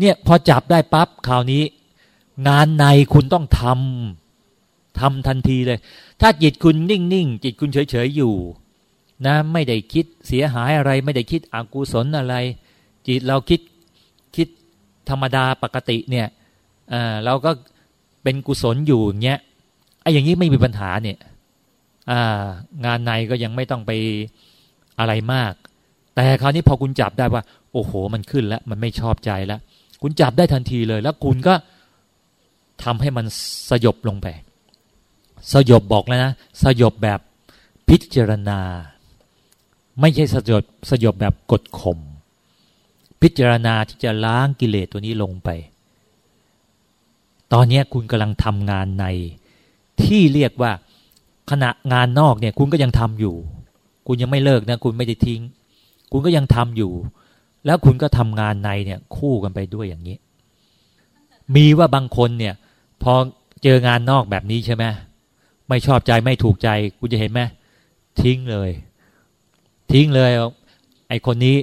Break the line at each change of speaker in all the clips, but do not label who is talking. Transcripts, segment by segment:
เนี่ยพอจับได้ปั๊บคราวนี้ งานในคุณต้องทำทำทันทีเลย ถ้าจิตคุณนิ่งๆ จิตคุณเฉยๆอยู่ นะไม่ได้คิดเสียหายอะไร ไม่ได้คิดอกุศลอะไร จิตเราคิดคิดธรรมดาปกติเนี่ยเราก็เป็นกุศลอยู่เงี้ยไอ้อย่างนี้ไม่มีปัญหาเนี่ยงานในก็ยังไม่ต้องไปอะไรมาก แต่คราวนี้พอคุณจับได้ว่า โอ้โห มันขึ้นแล้ว มันไม่ชอบใจแล้ว คุณจับได้ทันทีเลย แล้วคุณก็ทำให้มันสยบลงไป สยบบอกแล้วนะ สยบแบบพิจารณา ไม่ใช่สยบสยบแบบกดข่มพิจารณาที่จะล้างกิเลสตัวนี้ลงไป ตอนนี้คุณกำลังทำงานใน ที่เรียกว่าขณะงานนอกเนี่ย คุณก็ยังทำอยู่ คุณยังไม่เลิกนะ คุณไม่ได้ทิ้ง คุณก็ยังทำอยู่ แล้วคุณก็ทำงานในเนี่ยคู่กันไปด้วยอย่างนี้ มีว่าบางคนเนี่ย พอเจองานนอกแบบนี้ใช่ไหมไม่ชอบใจไม่ถูกใจคุณจะเห็นไหมทิ้งเลย ทิ้งเลย ไอคนนี้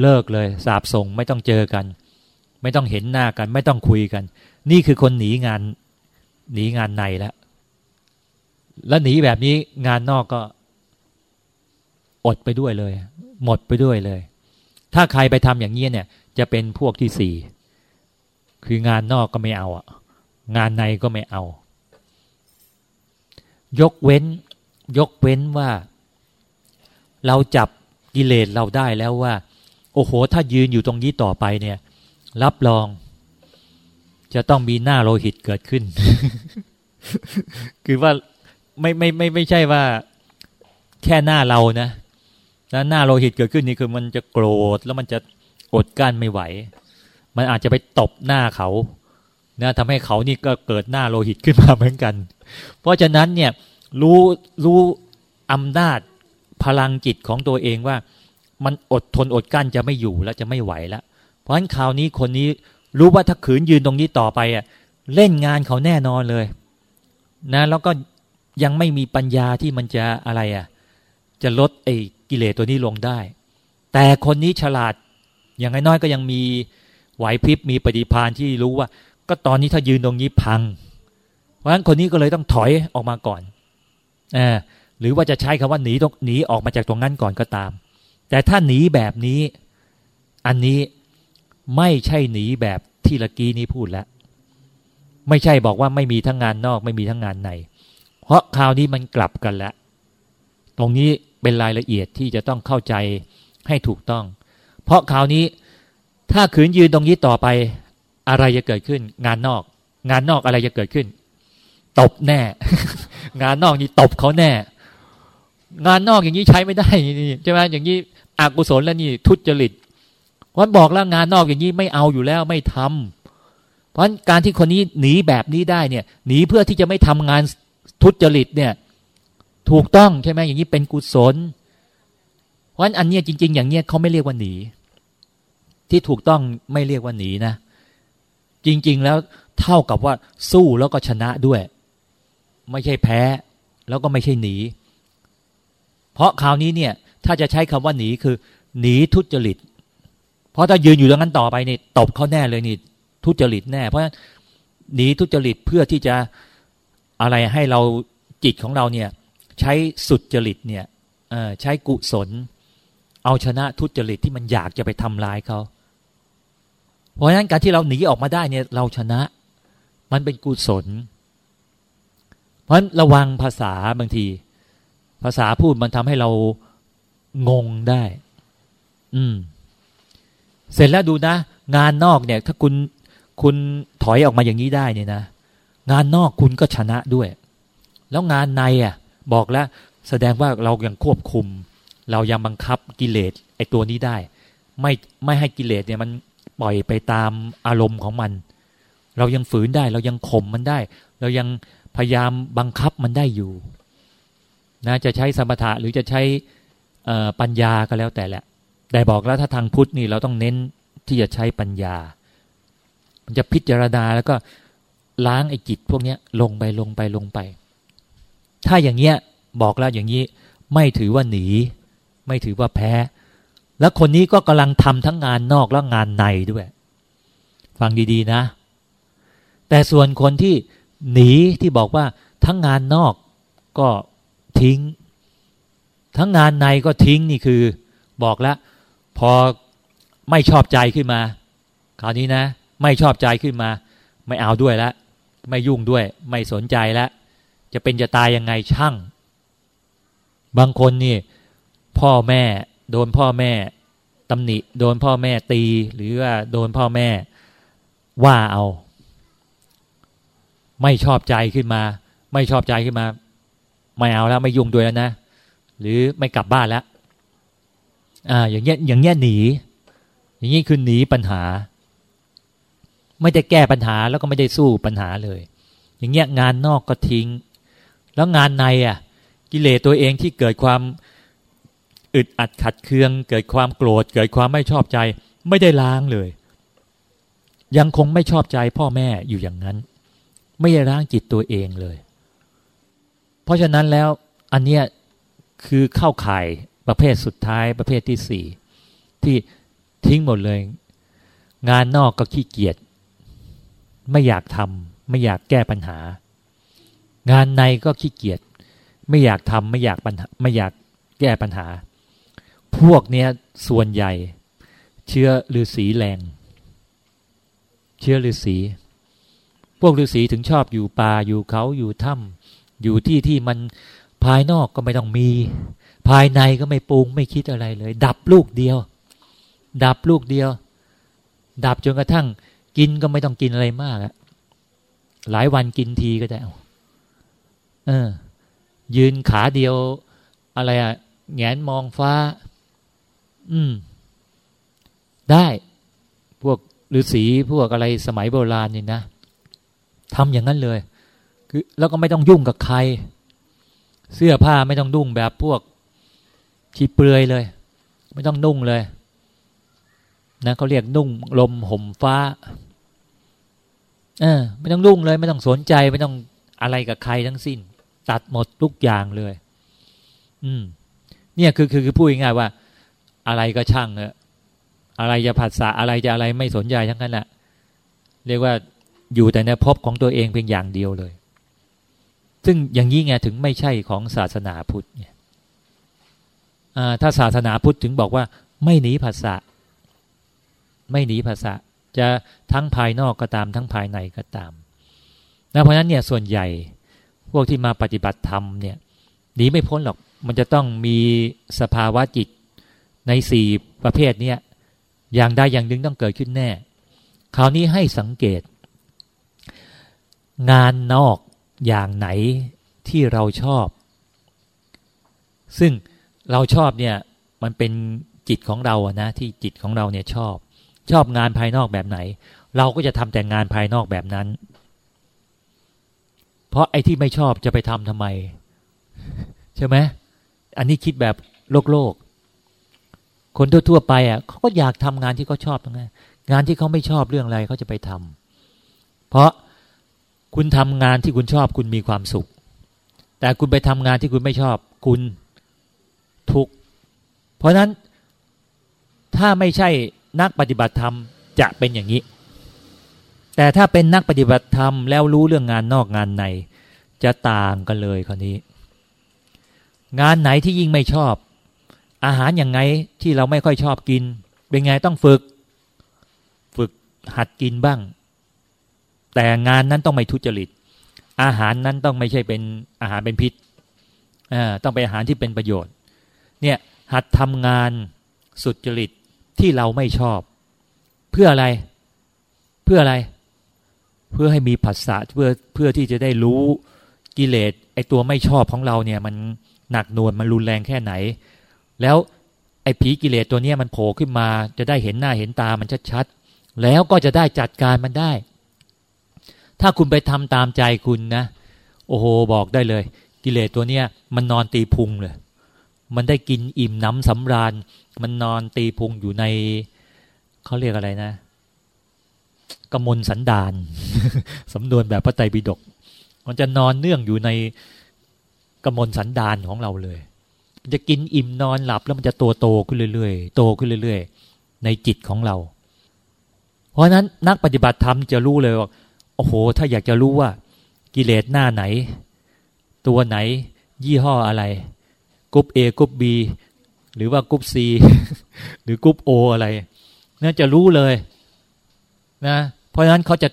เลิกเลย สาบส่งไม่ต้องเจอกัน ไม่ต้องเห็นหน้ากัน ไม่ต้องคุยกัน นี่คือคนหนีงาน หนีงานในแล้วแล้วหนีแบบนี้งานนอกก็ อดไปด้วยเลย หมดไปด้วยเลย ถ้าใครไปทำอย่างนี้เนี่ย จะเป็นพวกที่สี่คืองานนอกก็ไม่เอาอะงานในก็ไม่เอา ยกเว้น ยกเว้นว่า เราจับกิเลสเราได้แล้วว่า โอ้โห ถ้ายืนอยู่ตรงนี้ต่อไปเนี่ย รับรอง จะต้องมีหน้าโลหิตเกิดขึ้น คือว่าไม่ไม่ไม่ไม่ใช่ว่า แค่หน้าเรานะ แล้วหน้าโลหิตเกิดขึ้นนี่คือมันจะโกรธแล้วมันจะอดกั้นไม่ไหว มันอาจจะไปตบหน้าเขานะทำให้เขานี่ก็เกิดหน้าโลหิตขึ้นมาเหมือนกัน เพราะฉะนั้นเนี่ยรู้รู้อำนาจพลังจิตของตัวเองว่า มันอดทนอดกั้นจะไม่อยู่แล้วจะไม่ไหวแล้ว เพราะฉะนั้นคราวนี้คนนี้รู้ว่าถ้าขืนยืนตรงนี้ต่อไปอะเล่นงานเขาแน่นอนเลย นะ แล้วก็ยังไม่มีปัญญาที่มันจะอะไรอะ จะลดไอ้ กิเลสตัวนี้ลงได้ แต่คนนี้ฉลาด อย่างน้อยก็ยังมีไหวพริบมีปฏิพานที่รู้ว่า ก็ตอนนี้ถ้ายืนตรงนี้พัง เพราะฉะนั้นคนนี้ก็เลยต้องถอยออกมาก่อนอหรือว่าจะใช้คำว่าหนีตรงหนีออกมาจากตรงนั้นก่อนก็ตาม แต่ถ้าหนีแบบนี้ อันนี้ไม่ใช่หนีแบบที่ละกี้นี้พูดแล้วไม่ใช่บอกว่าไม่มีทั้งงานนอก ไม่มีทั้งงานใน เพราะคราวนี้มันกลับกันแล้ว ตรงนี้ เป็นรายละเอียดที่จะต้องเข้าใจให้ถูกต้อง เพราะคราวนี้ถ้าขืนยืนตรงนี้ต่อไปอะไรจะเกิดขึ้น งานนอก งานนอกอะไรจะเกิดขึ้น ตบแน่ งานนอกนี่ตบเขาแน่ งานนอกอย่างนี้ใช้ไม่ได้ใช่ไหมอย่างนี้อกุศลแล้วนี่ทุจริตวันบอกแล้วงานนอกอย่างนี้ไม่เอาอยู่แล้วไม่ทำเพราะการที่คนนี้หนีแบบนี้ได้เนี่ย หนีเพื่อที่จะไม่ทำงานทุจริตเนี่ย ถูกต้องใช่ไหมอย่างนี้เป็นกุศล เพราะฉะนั้นอันเนี้ยจริง ๆ อย่างเนี้ยเขาไม่เรียกว่าหนี ที่ถูกต้องไม่เรียกว่าหนีนะ จริง ๆ แล้วเท่ากับว่าสู้แล้วก็ชนะด้วย ไม่ใช่แพ้ แล้วก็ไม่ใช่หนี เพราะคราวนี้เนี่ย ถ้าจะใช้คำว่าหนีคือ หนีทุจริต เพราะถ้ายืนอยู่ตรงนั้นต่อไปนี่ตบเขาแน่เลยนี่ ทุจริตแน่ เพราะฉะนั้นหนีทุจริตเพื่อที่จะอะไรให้เราจิตของเราเนี่ย ใช้สุดจริตเนี่ยใช้กุศล เอาชนะทุจริตที่มันอยากจะไปทำลายเขาเพราะฉะนั้นการที่เราหนีออกมาได้เนี่ยเราชนะ มันเป็นกุศล เพราะฉะนั้นระวังภาษาบางที ภาษาพูดมันทำให้เรางงได้ อืม เสร็จแล้วดูนะ งานนอกเนี่ย ถ้าคุณคุณถอยออกมาอย่างนี้ได้เนี่ยนะงานนอกคุณก็ชนะด้วย แล้วงานในอะ บอกแล้วแสดงว่าเรายังควบคุม เรายังบังคับกิเลสไอตัวนี้ได้ ไม่ไม่ให้กิเลสเนี่ยมันปล่อยไปตามอารมณ์ของมัน เรายังฝืนได้ เรายังข่มมันได้ เรายังพยายามบังคับมันได้อยู่นะจะใช้สมถะหรือจะใช้ปัญญาก็แล้วแต่แหละแต่บอกแล้วถ้าทางพุทธนี่เราต้องเน้นที่จะใช้ปัญญา มันจะพิจารณาแล้วก็ล้างไอ้จิตพวกนี้ลงไปลงไปลงไป ถ้าอย่างเงี้ยบอกแล้วอย่างนี้ ไม่ถือว่าหนี ไม่ถือว่าแพ้ แล้วคนนี้ก็กำลังทำทั้งงานนอกและงานในด้วย ฟังดีๆนะ แต่ส่วนคนที่หนีที่บอกว่าทั้งงานนอกก็ทิ้ง ทั้งงานในก็ทิ้งนี่คือ บอกแล้ว พอไม่ชอบใจขึ้นมา คราวนี้นะ ไม่ชอบใจขึ้นมา ไม่เอาด้วยแล้วไม่ยุ่งด้วย ไม่สนใจแล้ว จะเป็นจะตายยังไงช่าง บางคนนี่ พ่อแม่ โดนพ่อแม่ตำหนิ โดนพ่อแม่ตี หรือว่าโดนพ่อแม่ว่าเอา ไม่ชอบใจขึ้นมา ไม่ชอบใจขึ้นมา ไม่เอาแล้วไม่ยุ่งด้วยแล้วนะ หรือไม่กลับบ้านแล้วอ่า อย่างเงี้ยอย่างเงี้ยหนี อย่างนี้คือหนีปัญหา ไม่ได้แก้ปัญหาแล้วก็ไม่ได้สู้ปัญหาเลย อย่างเงี้ยงานนอกก็ทิ้ง แล้วงานในอะ กิเลสตัวเองที่เกิดความอึดอัดขัดเคือง เกิดความโกรธ เกิดความไม่ชอบใจ ไม่ได้ล้างเลย ยังคงไม่ชอบใจพ่อแม่อยู่อย่างนั้น ไม่ได้ล้างจิตตัวเองเลย เพราะฉะนั้นแล้วอันเนี้ยคือเข้าข่ายประเภทสุดท้ายประเภทที่สี่ที่ทิ้งหมดเลย งานนอกก็ขี้เกียจไม่อยากทำไม่อยากแก้ปัญหา งานในก็ขี้เกียจไม่อยากทำไม่อยากปัญหาไม่อยากแก้ปัญหา พวกเนี้ยส่วนใหญ่ เชื้อฤาษีแรง เชื้อฤาษีพวกฤาษีถึงชอบอยู่ป่าอยู่เขาอยู่ถ้ำอยู่ที่ที่มันภายนอกก็ไม่ต้องมี ภายในก็ไม่ปรุงไม่คิดอะไรเลย ดับลูกเดียว ดับลูกเดียว ดับจนกระทั่ง กินก็ไม่ต้องกินอะไรมากอะหลายวันกินทีก็ได้ เออ ยืนขาเดียว อะไรอะแงนมองฟ้า อืม ได้ พวกฤาษีพวกอะไรสมัยโบราณนี่นะทำอย่างนั้นเลย คือ แล้วก็ไม่ต้องยุ่งกับใคร เสื้อผ้าไม่ต้องนุ่งแบบพวกชีเปลือยเลย ไม่ต้องนุ่งเลย นะเขาเรียกนุ่งลมห่มฟ้าเออไม่ต้องนุ่งเลย ไม่ต้องสนใจ ไม่ต้องอะไรกับใครทั้งสิ้น ตัดหมดทุกอย่างเลย อืม เนี่ยคือคือคือพูดง่ายว่า อะไรก็ช่างเนอะอะไรจะผัสสะอะไรจะอะไรไม่สนใจทั้งนั้นแหละเรียกว่าอยู่แต่ในภพของตัวเองเพียงอย่างเดียวเลย ซึ่งอย่างนี้ไงถึงไม่ใช่ของศาสนาพุทธเนี่ยถ้าศาสนาพุทธถึงบอกว่า ไม่หนีภาษะไม่หนีภาษะจะทั้งภายนอกก็ตามทั้งภายในก็ตามนะเพราะนั้นเนี่ยส่วนใหญ่ วกที่มาปฏิบัติธรรมเนี่ยหนีไม่พ้นหรอก มันจะต้องมีสภาวะจิตในสี่ประเภทเนี่ยอย่างใดอย่างหนึ่งต้องเกิดขึ้นแน่ คราวนี้ให้สังเกต งานนอกอย่างไหนที่เราชอบ ซึ่งเราชอบเนี่ยมันเป็นจิตของเราอะนะที่จิตของเราเนี่ยชอบ ชอบงานภายนอกแบบไหน เราก็จะทำแต่งานภายนอกแบบนั้น เพราะไอ้ที่ไม่ชอบจะไปทำทำไม ใช่ไหมอันนี้คิดแบบโลกโลก คนทั่วๆไปอะเขาก็อยากทำงานที่เขาชอบทั้งนั้นงานที่เขาไม่ชอบเรื่องอะไรเขาจะไปทำเพราะคุณทำงานที่คุณชอบคุณมีความสุข แต่คุณไปทำงานที่คุณไม่ชอบ คุณทุกข์เพราะนั้นถ้าไม่ใช่นักปฏิบัติธรรมจะเป็นอย่างนี้ แต่ถ้าเป็นนักปฏิบัติธรรมแล้วรู้เรื่องงานนอกงานใน จะต่างกันเลยคราวนี้ งานไหนที่ยิ่งไม่ชอบ อาหารอย่างไงที่เราไม่ค่อยชอบกิน เป็นไงต้องฝึก ฝึกหัดกินบ้าง แต่งานนั้นต้องไม่ทุจริต อาหารนั้นต้องไม่ใช่เป็นอาหารเป็นพิษต้องเป็นอาหารที่เป็นประโยชน์ เนี่ยหัดทำงานสุดจริตที่เราไม่ชอบ เพื่ออะไร เพื่ออะไร เพื่อให้มีผัสสะเพื่อเพื่อที่จะได้รู้กิเลสไอตัวไม่ชอบของเราเนี่ย มันหนักหน่วงมันรุนแรงแค่ไหน แล้วไอผีกิเลสตัวเนี้ยมันโผล่ขึ้นมา จะได้เห็นหน้าเห็นตามันชัดๆแล้วก็จะได้จัดการมันได้ ถ้าคุณไปทำตามใจคุณนะโอ้โหบอกได้เลย กิเลสตัวเนี้ยมันนอนตีพุงเลยมันได้กินอิ่มน้ำสำราญ มันนอนตีพุงอยู่ในเขาเรียกอะไรนะ มลสันดานสำนวนแบบพระไตรปิฎกมันจะนอนเนื่องอยู่ในกมลสันดานของเราเลย จะกินอิ่มนอนหลับแล้วมันจะโตโตขึ้นเรื่อยๆ โตขึ้นเรื่อยๆ ในจิตของเรา เพราะนั้นนักปฏิบัติธรรมจะรู้เลยว่าโอ้โห ถ้าอยากจะรู้ว่า กิเลสหน้าไหน ตัวไหน ยี่ห้ออะไรกรุ๊ปเอกรุ๊ปบีหรือว่ากรุ๊ปซีหรือกรุ๊ปโออะไรน่าจะรู้เลยนะ เพราะฉะนั้นเขาจะ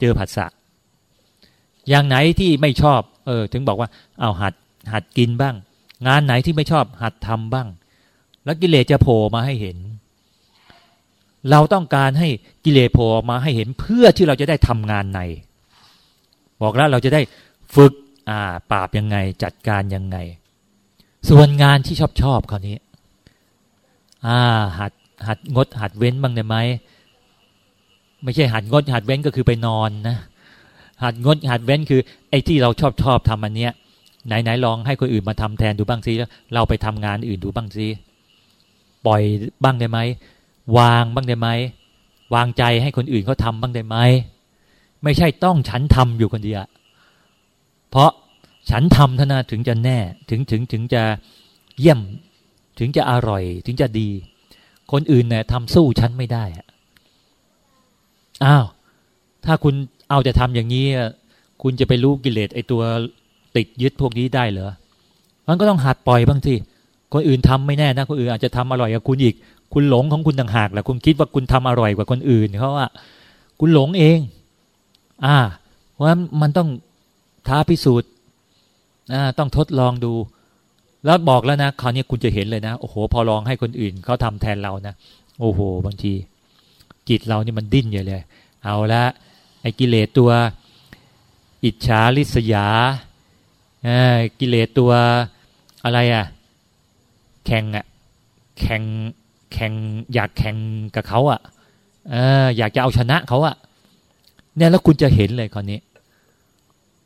เจอผัสสะอย่างไหนที่ไม่ชอบ เออ ถึงบอกว่าเอาหัดหัดกินบ้าง งานไหนที่ไม่ชอบ หัดทำบ้าง แล้วกิเลสจะโผล่มาให้เห็น เราต้องการให้กิเลสโผล่มาให้เห็นเพื่อที่เราจะได้ทำงานใน บอกแล้วเราจะได้ฝึกอ่าปราบยังไง จัดการยังไง ส่วนงานที่ชอบชอบคราวนี้ อ่า หัดหัดงดหัดเว้นบ้างได้ไหม ไม่ใช่หัดงดหัดเว้นก็คือไปนอนนะหัดงดหัดเว้นคือ ไอ้ที่เราชอบชอบทำอันเนี้ยไหนไหนลองให้คนอื่นมาทำแทนดูบ้างซิแล้วเราไปทำงานอื่นดูบ้างซิปล่อยบ้างได้ไหมวางบ้างได้ไหมวางใจให้คนอื่นเขาทาบ้างได้ไหมไม่ใช่ต้องฉันทำอยู่คนเดียวเพราะฉันทำท่านั้นถึงจะแน่ถึงถึงถึงจะเยี่ยม ถึงจะอร่อย ถึงจะดี คนอื่นเนี่ยทำสู้ฉันไม่ได้อ้ อ้าว ถ้าคุณเอาจะทำอย่างนี้ คุณจะไปรู้กิเลสไอตัวติดยึดพวกนี้ได้เหรอมันก็ต้องหัดปล่อยบ้างสิคนอื่นทำไม่แน่นะคนอื่นอาจจะทำอร่อยกว่าคุณอีก คุณหลงของคุณต่างหากแหละคุณคิดว่าคุณทำอร่อยกว่าคนอื่นเขาว่า คุณหลงเอง อ่า เพราะฉะนั้นมันต้องท้าพิสูจน์อ่าต้องทดลองดู แล้วบอกแล้วนะคราวนี้คุณจะเห็นเลยนะ โอ้โห พอลองให้คนอื่นเขาทำแทนเรานะ โอ้โห บางที จิตเรานี่มันดิ้นอยู่เลย เอาละไอ้กิเลสตัว อิจฉาริษยากิเลสตัวอะไรอะ แข่งอะ แข่งแข่งอยากแข่งกับเขาอะอยากจะเอาชนะเขาอะ เนี่ยแล้วคุณจะเห็นเลยคราวนี้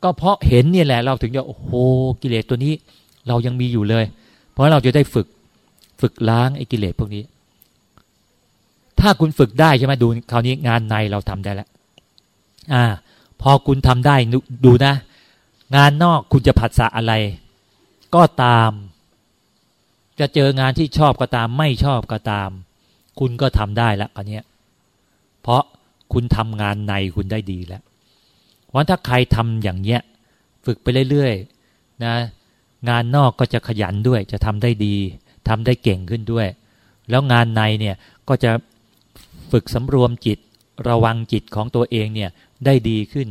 ก็เพราะเห็นเนี่ยแหละเราถึงจะโอ้โหกิเลสตัวนี้ เรายังมีอยู่เลย เพราะเราจะได้ฝึกฝึกล้างไอ้กิเลสพวกนี้ ถ้าคุณฝึกได้ใช่ไหมดูคราวนี้งานในเราทำได้แล้วอ่า พอคุณทำได้ดูนะ งานนอกคุณจะผัดสะอะไร ก็ตาม จะเจองานที่ชอบก็ตาม ไม่ชอบก็ตาม คุณก็ทำได้แล้วคนนี้เพราะคุณทำงานในคุณได้ดีแล้วเพราะถ้าใครทำอย่างเนี้ย ฝึกไปเรื่อยๆนะงานนอกก็จะขยันด้วย จะทำได้ดีทำได้เก่งขึ้นด้วย แล้วงานในเนี่ยก็จะ ฝึกสำรวมจิต ระวังจิตของตัวเองเนี่ยได้ดีขึ้น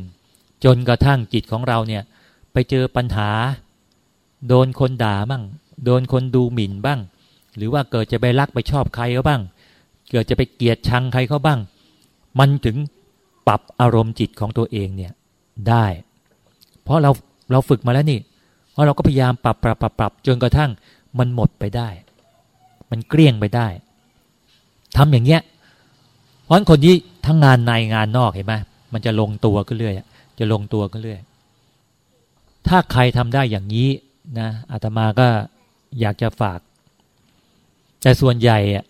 จนกระทั่งจิตของเราเนี่ยไปเจอปัญหา โดนคนด่าบ้างโดนคนดูหมิ่นบ้าง หรือว่าเกิดจะไปรักไปชอบใครเขาบ้าง เกิดจะไปเกลียดชังใครเขาบ้าง มันถึงปรับอารมณ์จิตของตัวเองเนี่ยได้ เพราะเราเราฝึกมาแล้วนี่เพราะเราก็พยายามปรับปรับปรับปรับจนกระทั่งมันหมดไปได้ มันเกลี้ยงไปได้ทำอย่างเงี้ย เพราะคนที่ทั้งงานในงานนอกเห็นไหมมันจะลงตัวก็เรื่อยจะลงตัวก็เรื่อยถ้าใครทำได้อย่างนี้นะอาตมาก็อยากจะฝาก แต่ส่วนใหญ่อะ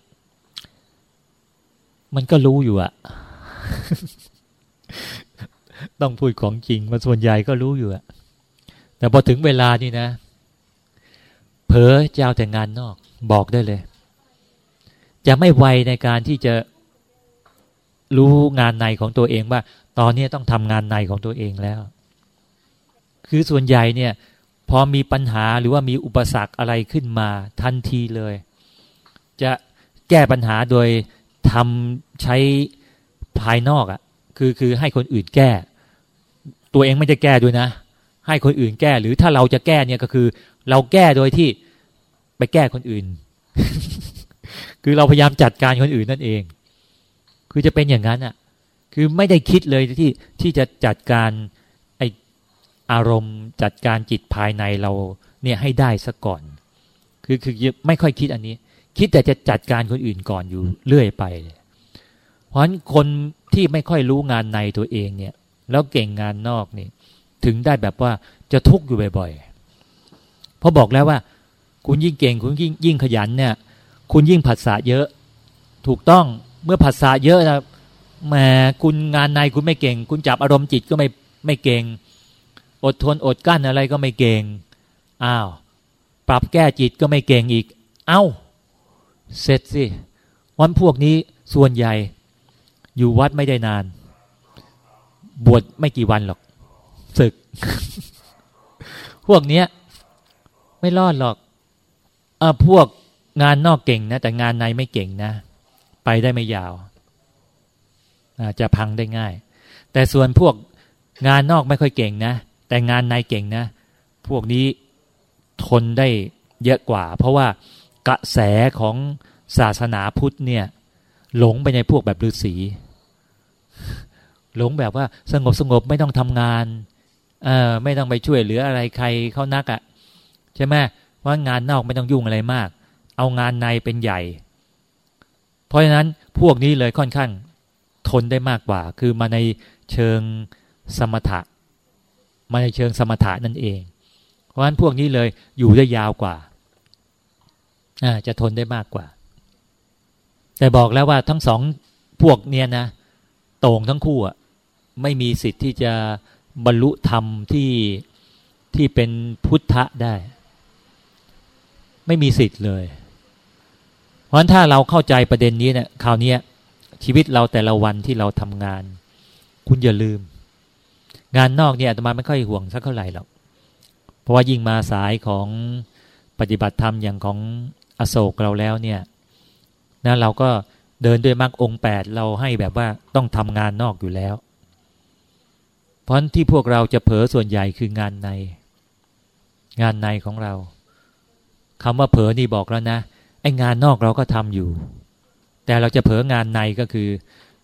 มันก็รู้อยู่อะต้องพูดของจริงมันส่วนใหญ่ก็รู้อยู่อะแต่พอถึงเวลานี่นะ เผลอจะเอาแต่งานนอก บอกได้เลย จะไม่ไวในการที่จะ รู้งานในของตัวเองว่า ตอนนี้ต้องทำงานในของตัวเองแล้ว คือส่วนใหญ่เนี่ย พอมีปัญหาหรือว่ามีอุปสรรคอะไรขึ้นมาทันทีเลย จะแก้ปัญหาโดยทำใช้ภายนอกอะ่ะ คือคือให้คนอื่นแก้ ตัวเองไม่ได้แก้ด้วยนะ ให้คนอื่นแก้ หรือถ้าเราจะแก้เนี่ยก็คือ เราแก้โดยที่ไปแก้คนอื่น คือเราพยายามจัดการคนอื่นนั่นเอง คือจะเป็นอย่างนั้นอะ คือไม่ได้คิดเลยที่ที่จะจัดการไออารมณ์จัดการจิตภายในเราเนี่ยให้ได้ซะก่อน คือคือไม่ค่อยคิดอันนี้ คิดแต่จะจัดการคนอื่นก่อนอยู่เรื่อยไปเลยเพราะฉะนั้นคนที่ไม่ค่อยรู้งานในตัวเองเนี่ย แล้วเก่งงานนอกนี่ถึงได้แบบว่าจะทุกข์อยู่บ่อยๆ เพราะบอกแล้วว่า คุณยิ่งเก่งคุณยิ่งยิ่งขยันเนี่ย คุณยิ่งผัสสะเยอะ ถูกต้อง เมื่อภาษาเยอะนะแหมคุณงานในคุณไม่เก่ง คุณจับอารมณ์จิตก็ไม่ไม่เก่ง อดทนอดกั้นอะไรก็ไม่เก่งอ้าวปรับแก้จิตก็ไม่เก่งอีก เอา้า เสร็จสิวันพวกนี้ส่วนใหญ่ อยู่วัดไม่ได้นาน บวชไม่กี่วันหรอกศึก พวกเนี้ย ไม่รอดหรอกเออพวกงานนอกเก่งนะ แต่งานในไม่เก่งนะ ไปได้ไม่ยาวจะพังได้ง่าย แต่ส่วนพวกงานนอกไม่ค่อยเก่งนะ แต่งานในเก่งนะ พวกนี้ทนได้เยอะกว่า เพราะว่ากระแสของศาสนาพุทธเนี่ย หลงไปในพวกแบบฤาษีหลงแบบว่าสงบสงบไม่ต้องทำงานเออไม่ต้องไปช่วยเหลืออะไรใครเขานักอะ่ะใช่ไหมว่างานนอกไม่ต้องยุ่งอะไรมาก เอางานในเป็นใหญ่ เพราะฉะนั้นพวกนี้เลยค่อนข้างทนได้มากกว่า คือมาในเชิงสมถะ มาในเชิงสมถะนั่นเอง เพราะฉะนั้นพวกนี้เลยอยู่ได้ยาวกว่าอาจะทนได้มากกว่า แต่บอกแล้วว่าทั้งสองพวกเนี้ยนะโต่งทั้งคู่อะไม่มีสิทธิ์ที่จะบรรลุธรรมที่ที่เป็นพุทธะได้ ไม่มีสิทธิ์เลย เพราะถ้าเราเข้าใจประเด็นนี้เนะี่ยคราวนี้ชีวิตเราแต่ละวันที่เราทำงาน คุณอย่าลืม งานนอกเนี่ยอาตมาไม่ค่อยห่วงสักเท่าไหร่หรอกเพราะว่ายิ่งมาสายของปฏิบัติธรรมอย่างของอโศกเราแล้วเนี่ยนะเราก็เดินด้วยมรรคองแปดเราให้แบบว่าต้องทำงานนอกอยู่แล้ว เพราะที่พวกเราจะเผลอส่วนใหญ่คืองานใน งานในของเราคำว่าเผลอนี่บอกแล้วนะ ไองานนอกเราก็ทำอยู่ แต่เราจะเผลองานในก็คือ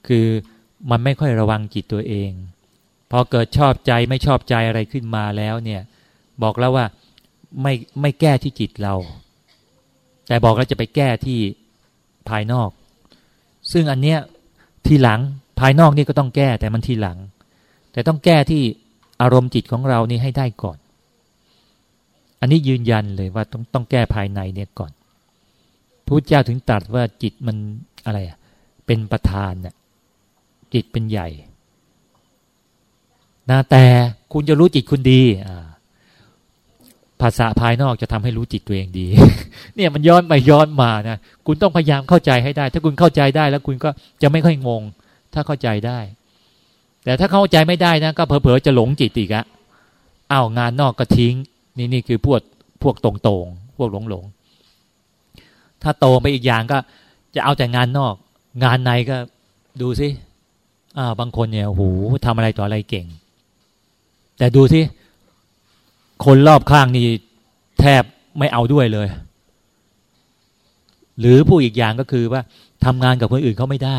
คือมันไม่ค่อยระวังจิตตัวเอง พอเกิดชอบใจไม่ชอบใจอะไรขึ้นมาแล้วเนี่ย บอกแล้วว่าไม่ไม่แก้ที่จิตเรา แต่บอกแล้วจะไปแก้ที่ภายนอก ซึ่งอันเนี้ยทีหลังภายนอกนี่ก็ต้องแก้แต่มันทีหลัง แต่ต้องแก้ที่อารมณ์จิตของเรานี่ให้ได้ก่อน อันนี้ยืนยันเลยว่าต้องต้องแก้ภายในเนี่ยก่อน พระเจ้าถึงตัดว่าจิตมันอะไรอะเป็นประธานน่ะจิตเป็นใหญ่นะแต่คุณจะรู้จิตคุณดีอ่าภาษาภายนอกจะทำให้รู้จิตตัวเองดี เนี่ยมันย้อนไปย้อนมานะคุณต้องพยายามเข้าใจให้ได้ ถ้าคุณเข้าใจได้แล้วคุณก็จะไม่ค่อยงง ถ้าเข้าใจได้ แต่ถ้าเข้าใจไม่ได้นะก็เผลอๆจะหลงจิตอีกอะอ้าวงานนอกก็ทิ้ง นี่นี่คือพวกพวกตรงๆ พวกหลงหลง ถ้าโตไปอีกอย่างก็จะเอาแต่งานนอก งานในก็ดูสิอ่าบางคนเนี่ยโหทำอะไรต่ออะไรเก่ง แต่ดูสิคนรอบข้างนี่แทบไม่เอาด้วยเลย หรือผู้อีกอย่างก็คือว่าทำงานกับคนอื่นเขาไม่ได้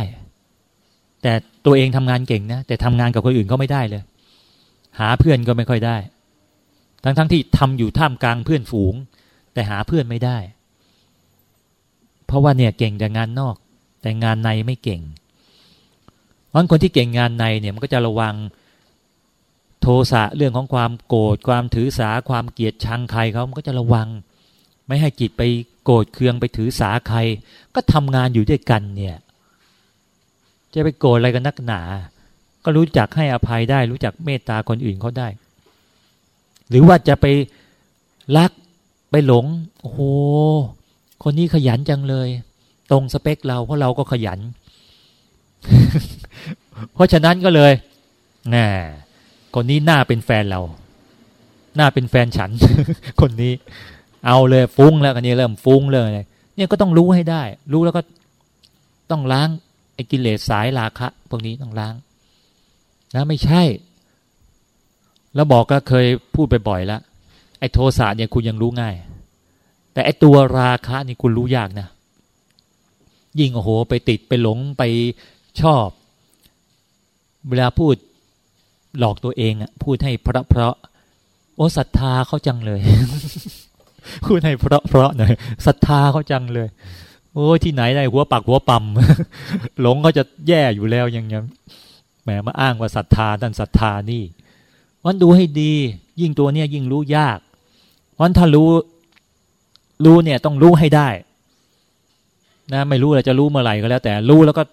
แต่ตัวเองทำงานเก่งนะแต่ทำงานกับคนอื่นเขาไม่ได้เลย หาเพื่อนก็ไม่ค่อยได้ ทั้งๆทที่ทำอยู่ท่ามกลางเพื่อนฝูง แต่หาเพื่อนไม่ได้ ราะว่าเนี่ยเก่งแต่งานนอก แต่งานในไม่เก่งเพราะคนที่เก่งงานในเนี่ยมันก็จะระวังโทสะเรื่องของความโกรธความถือสาความเกลียดชังใครเขามันก็จะระวัง ไม่ให้จิตไปโกรธเคืองไปถือสาใคร ก็ทำงานอยู่ด้วยกันเนี่ยจะไปโกรธอะไรกันนักหนา ก็รู้จักให้อภัยได้ รู้จักเมตตาคนอื่นเขาได้ หรือว่าจะไปรักไปหลง โอ้โห คนนี้ขยันจังเลย ตรงสเปคเราเพราะเราก็ขยัน เพราะฉะนั้นก็เลยน่คนนี้น้าเป็นแฟนเราน้าเป็นแฟนฉัน คนนี้ เอาเลยฟุ้งแล้วคนนี้เริ่มฟุ้งเลยเนี่ยก็ต้องรู้ให้ได้ รู้แล้วก็ต้องล้างไอ้กิเลสสายราคะ พวกนี้ต้องล้าง นะไม่ใช่ แล้วบอกก็เคยพูดไปบ่อยแล้วไอ้โทสะเนี่ยคุณยังรู้ง่าย แต่ไอ้ตัวราคะนี่คุณรู้ยากนะ ยิ่งโอ้โห ไปติดไปหลงไปชอบ เวลาพูดหลอกตัวเองอะพูดให้เพราะเพราะโอ้ศรัทธาเขาจังเลย พูดให้เพราะเพราะหน่อยศรัทธาเขาจังเลย โอ้ที่ไหนได้หัวปักหัวปั๊มหลงเขาจะแย่อยู่แล้วยังยังแหมมาอ้างว่าศรัทธาดันศรัทธานี่วันดูให้ดี ยิ่งตัวเนี้ยยิ่งรู้ยากวันถ้ารู้ รู้เนี่ยต้องรู้ให้ได้นะไม่รู้เราจะรู้เมื่อไหร่ก็แล้ว แต่รู้แล้วก็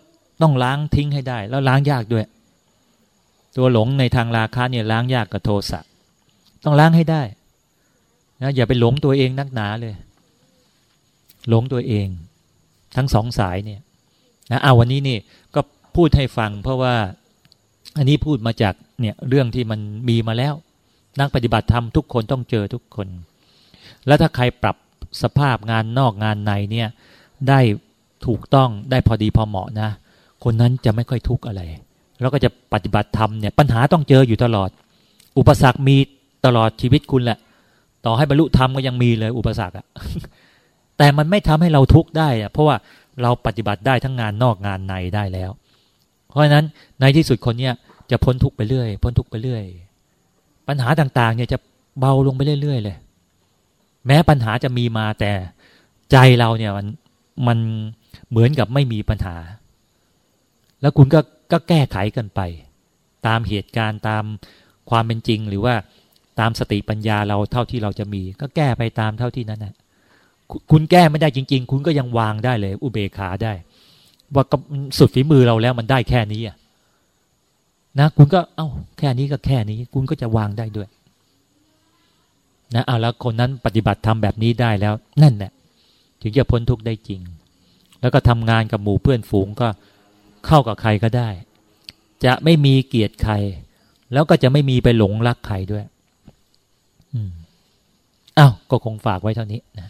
ต้องล้างทิ้งให้ได้ แล้วล้างยากด้วย ตัวหลงในทางราคะเนี่ยล้างยากกับโทสะต้องล้างให้ได้นะอย่าไปหลงตัวเองนักหนาเลย หลงตัวเอง ทั้งสองสายเนี่ยนะเอาวันนี้นี่ก็พูดให้ฟัง เพราะว่าอันนี้พูดมาจากเนี่ยเรื่องที่มันมีมาแล้ว นักปฏิบัติธรรมทุกคนต้องเจอทุกคน แล้วถ้าใครปรับ สภาพงานนอกงานในเนี่ยได้ถูกต้องได้พอดีพอเหมาะนะ คนนั้นจะไม่ค่อยทุกข์อะไร แล้วก็จะปฏิบัติธรรมเนี่ยปัญหาต้องเจออยู่ตลอด อุปสรรคมีตลอดชีวิตคุณแหละ ต่อให้บรรลุธรรมก็ยังมีเลยอุปสรรคอะแต่มันไม่ทำให้เราทุกข์ได้อะเพราะว่าเราปฏิบัติได้ทั้งงานนอกงานในได้แล้ว เพราะฉะนั้นในที่สุดคนเนี้ยจะพ้นทุกข์ไปเรื่อย พ้นทุกข์ไปเรื่อย ปัญหาต่างๆเนี่ยจะเบาลงไปเรื่อยๆเลย แม้ปัญหาจะมีมาแต่ใจเราเนี่ยมันมันเหมือนกับไม่มีปัญหา แล้วคุณก็ก็แก้ไขกันไป ตามเหตุการณ์ตามความเป็นจริงหรือว่าตามสติปัญญาเราเท่าที่เราจะมี ก็แก้ไปตามเท่าที่นั้นนะคุณแก้ไม่ได้จริง ๆ คุณก็ยังวางได้เลย อุเบกขาได้ ว่าก็สุดฝีมือเราแล้วมันได้แค่นี้อะนะคุณก็เอา้าแค่นี้ก็แค่นี้ คุณก็จะวางได้ด้วย นะเอาแล้วคนนั้นปฏิบัติทำแบบนี้ได้แล้วนั่นแหละถึงจะพ้นทุกข์ได้จริง แล้วก็ทำงานกับหมู่เพื่อนฝูงก็เข้ากับใครก็ได้ จะไม่มีเกียรติใคร แล้วก็จะไม่มีไปหลงรักใครด้วย อืมอ้าวก็คงฝากไว้เท่านี้นะ